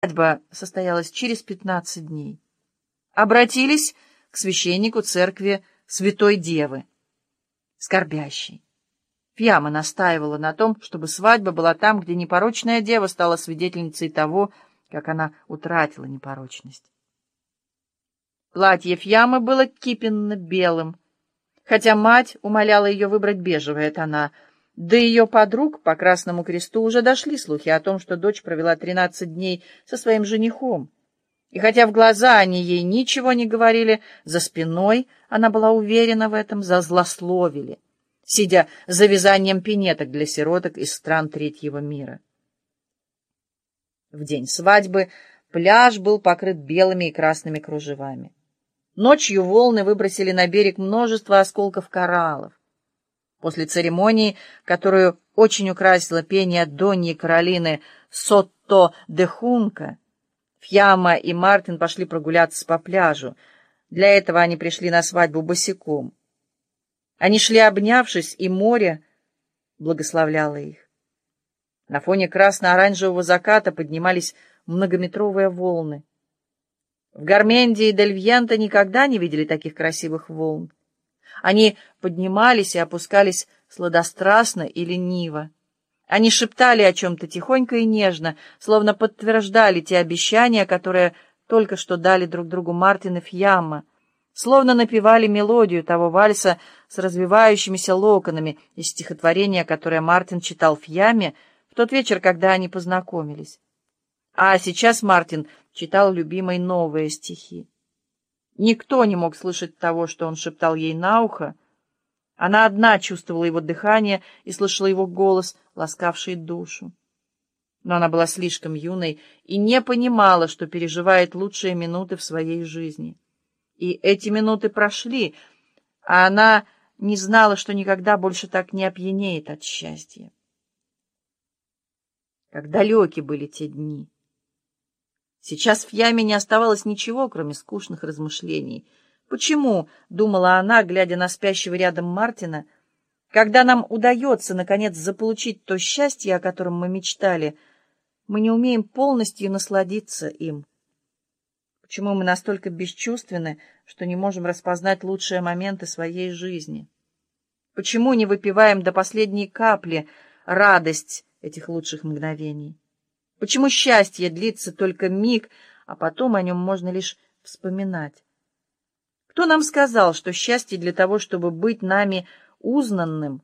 Свадьба состоялась через пятнадцать дней. Обратились к священнику церкви Святой Девы, скорбящей. Фьяма настаивала на том, чтобы свадьба была там, где непорочная дева стала свидетельницей того, как она утратила непорочность. Платье Фьямы было кипенно-белым, хотя мать умоляла ее выбрать бежевые тона — до ее подруг по Красному Кресту уже дошли слухи о том, что дочь провела тринадцать дней со своим женихом. И хотя в глаза они ей ничего не говорили, за спиной она была уверена в этом, зазлословили, сидя за вязанием пинеток для сироток из стран третьего мира. В день свадьбы пляж был покрыт белыми и красными кружевами. Ночью волны выбросили на берег множество осколков кораллов. После церемонии, которую очень украсило пение Доньи Каролины Сотто де Хунка, Фьяма и Мартин пошли прогуляться по пляжу. Для этого они пришли на свадьбу босиком. Они шли обнявшись, и море благословляло их. На фоне красно-оранжевого заката поднимались многометровые волны. В Гарменде и Дельвьенто никогда не видели таких красивых волн. Они поднимались и опускались сладострастно и лениво. Они шептали о чем-то тихонько и нежно, словно подтверждали те обещания, которые только что дали друг другу Мартин и Фьямма, словно напевали мелодию того вальса с развивающимися локонами из стихотворения, которое Мартин читал Фьяме в тот вечер, когда они познакомились. А сейчас Мартин читал любимой новые стихи. Никто не мог слышать того, что он шептал ей на ухо. Она одна чувствовала его дыхание и слышала его голос, ласкавший душу. Но она была слишком юной и не понимала, что переживает лучшие минуты в своей жизни. И эти минуты прошли, а она не знала, что никогда больше так не опьянеет от счастья. Как далеки были те дни! Сейчас в яме не оставалось ничего, кроме скучных размышлений. «Почему?» — думала она, глядя на спящего рядом Мартина. «Когда нам удается, наконец, заполучить то счастье, о котором мы мечтали, мы не умеем полностью насладиться им. Почему мы настолько бесчувственны, что не можем распознать лучшие моменты своей жизни? Почему не выпиваем до последней капли радость этих лучших мгновений?» Почему счастье длится только миг, а потом о нем можно лишь вспоминать? Кто нам сказал, что счастье для того, чтобы быть нами узнанным,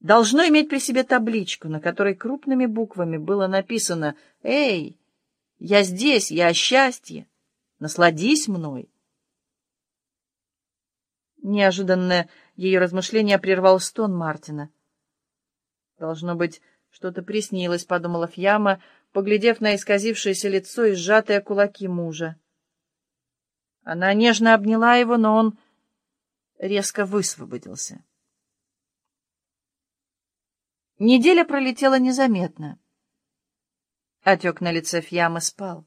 должно иметь при себе табличку, на которой крупными буквами было написано «Эй, я здесь, я счастье, насладись мной». Неожиданное ее размышление прервал стон Мартина. Должно быть, что-то приснилось, — подумала Фьяма, поглядев на исказившееся лицо и сжатые кулаки мужа. Она нежно обняла его, но он резко высвободился. Неделя пролетела незаметно. Отек на лице Фьямы спал.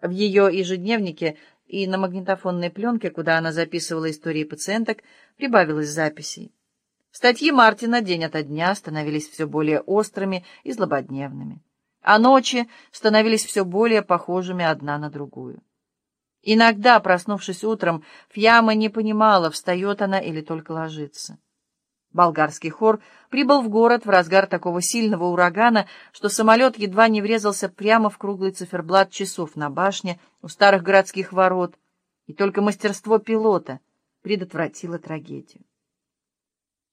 В ее ежедневнике и на магнитофонной пленке, куда она записывала истории пациенток, прибавилось записей. Статьи Мартина день ото дня становились все более острыми и злободневными, а ночи становились все более похожими одна на другую. Иногда, проснувшись утром, Фьяма не понимала, встает она или только ложится. Болгарский хор прибыл в город в разгар такого сильного урагана, что самолет едва не врезался прямо в круглый циферблат часов на башне у старых городских ворот, и только мастерство пилота предотвратило трагедию.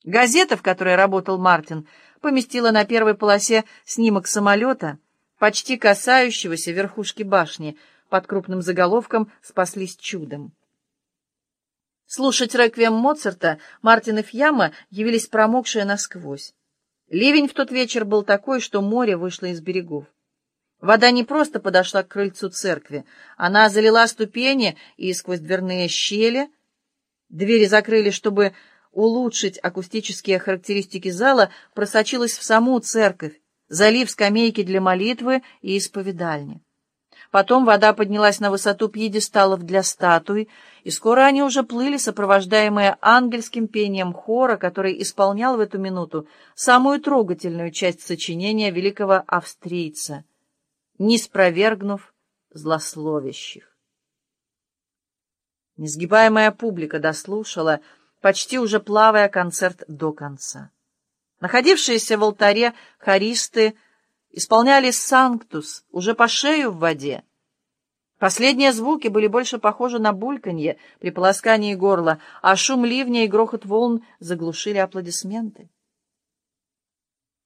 Газета, в которой работал Мартин, поместила на первой полосе снимок самолета, почти касающегося верхушки башни, под крупным заголовком «Спаслись чудом». Слушать реквием Моцарта Мартин и Фьяма явились промокшие насквозь. Ливень в тот вечер был такой, что море вышло из берегов. Вода не просто подошла к крыльцу церкви, она залила ступени и сквозь дверные щели. Двери закрыли, чтобы улучшить акустические характеристики зала, просочилась в саму церковь, залив скамейки для молитвы и исповедальни. Потом вода поднялась на высоту пьедесталов для статуй, и скоро они уже плыли, сопровождаемые ангельским пением хора, который исполнял в эту минуту самую трогательную часть сочинения великого австрийца — не спровергнув злословящих. Несгибаемая публика дослушала, почти уже плавая концерт до конца. Находившиеся в алтаре хористы исполняли «Санктус» уже по шею в воде. Последние звуки были больше похожи на бульканье при полоскании горла, а шум ливня и грохот волн заглушили аплодисменты.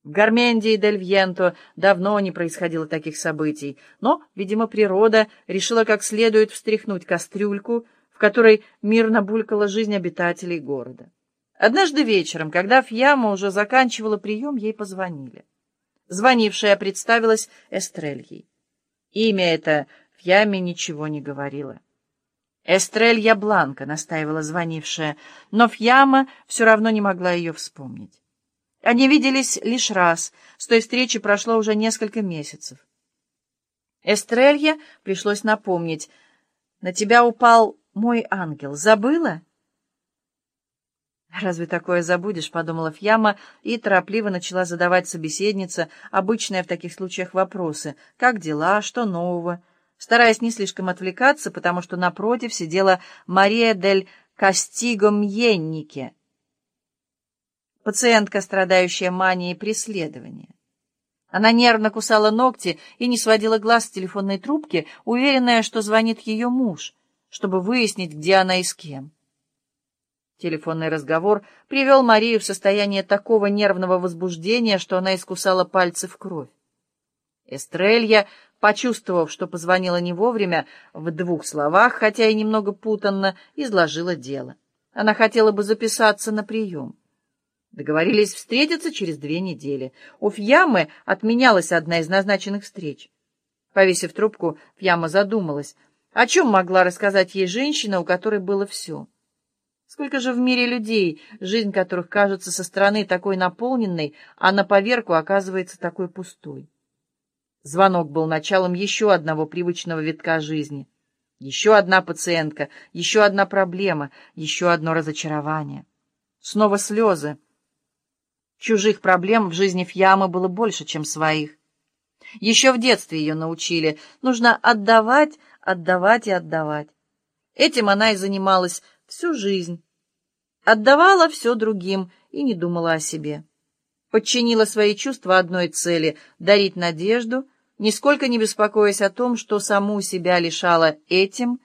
В Гарменде и Дель Вьенто давно не происходило таких событий, но, видимо, природа решила как следует встряхнуть кастрюльку, в которой мирно булькала жизнь обитателей города. Однажды вечером, когда Фьяма уже заканчивала прием, ей позвонили. Звонившая представилась Эстрельей. Имя это Фьяме ничего не говорила. «Эстрелья Бланка», — настаивала звонившая, но Фьяма все равно не могла ее вспомнить. Они виделись лишь раз, с той встречи прошло уже несколько месяцев. Эстрелье пришлось напомнить. «На тебя упал мой ангел. Забыла?» «Разве такое забудешь?» — подумала Фьяма и торопливо начала задавать собеседнице обычные в таких случаях вопросы. «Как дела? Что нового?» Стараясь не слишком отвлекаться, потому что напротив сидела Мария дель Кастиго Мьеннике, пациентка, страдающая манией преследования. Она нервно кусала ногти и не сводила глаз с телефонной трубки, уверенная, что звонит ее муж, чтобы выяснить, где она и с кем. Телефонный разговор привел Марию в состояние такого нервного возбуждения, что она искусала пальцы в кровь. Эстрелья, почувствовав, что позвонила не вовремя, в двух словах, хотя и немного путанно, изложила дело. Она хотела бы записаться на прием. Договорились встретиться через две недели. У Фьямы отменялась одна из назначенных встреч. Повесив трубку, Фьяма задумалась, о чем могла рассказать ей женщина, у которой было все. Сколько же в мире людей, жизнь которых кажется со стороны такой наполненной, а на поверку оказывается такой пустой. Звонок был началом еще одного привычного витка жизни. Еще одна пациентка, еще одна проблема, еще одно разочарование. Снова слезы. Чужих проблем в жизни Фьямы было больше, чем своих. Еще в детстве ее научили. Нужно отдавать, отдавать и отдавать. Этим она и занималась всю жизнь. Отдавала все другим и не думала о себе. Подчинила свои чувства одной цели — дарить надежду, нисколько не беспокоясь о том, что саму себя лишала этим,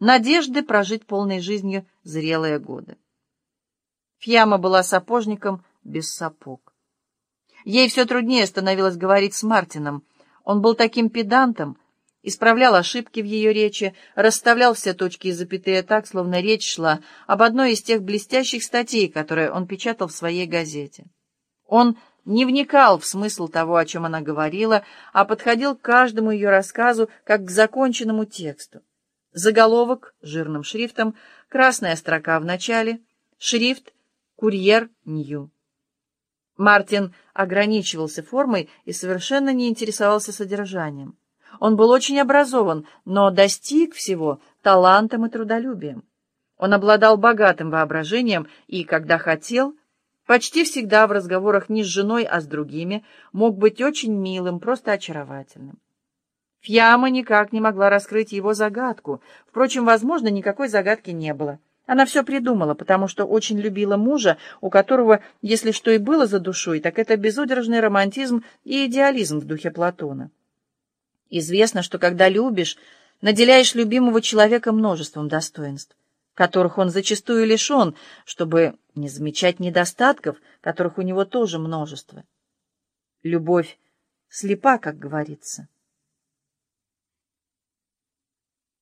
надежды прожить полной жизнью зрелые годы. Фьяма была сапожником без сапог. Ей все труднее становилось говорить с Мартином. Он был таким педантом, исправлял ошибки в ее речи, расставлял все точки и запятые так, словно речь шла об одной из тех блестящих статей, которые он печатал в своей газете. Он не вникал в смысл того, о чем она говорила, а подходил к каждому ее рассказу как к законченному тексту. Заголовок жирным шрифтом, красная строка в начале, шрифт «Курьер Нью». Мартин ограничивался формой и совершенно не интересовался содержанием. Он был очень образован, но достиг всего талантом и трудолюбием. Он обладал богатым воображением и, когда хотел, почти всегда в разговорах не с женой, а с другими, мог быть очень милым, просто очаровательным. Фьяма никак не могла раскрыть его загадку. Впрочем, возможно, никакой загадки не было. Она все придумала, потому что очень любила мужа, у которого, если что и было за душой, так это безудержный романтизм и идеализм в духе Платона. Известно, что когда любишь, наделяешь любимого человека множеством достоинств, которых он зачастую лишен, чтобы не замечать недостатков, которых у него тоже множество. Любовь слепа, как говорится.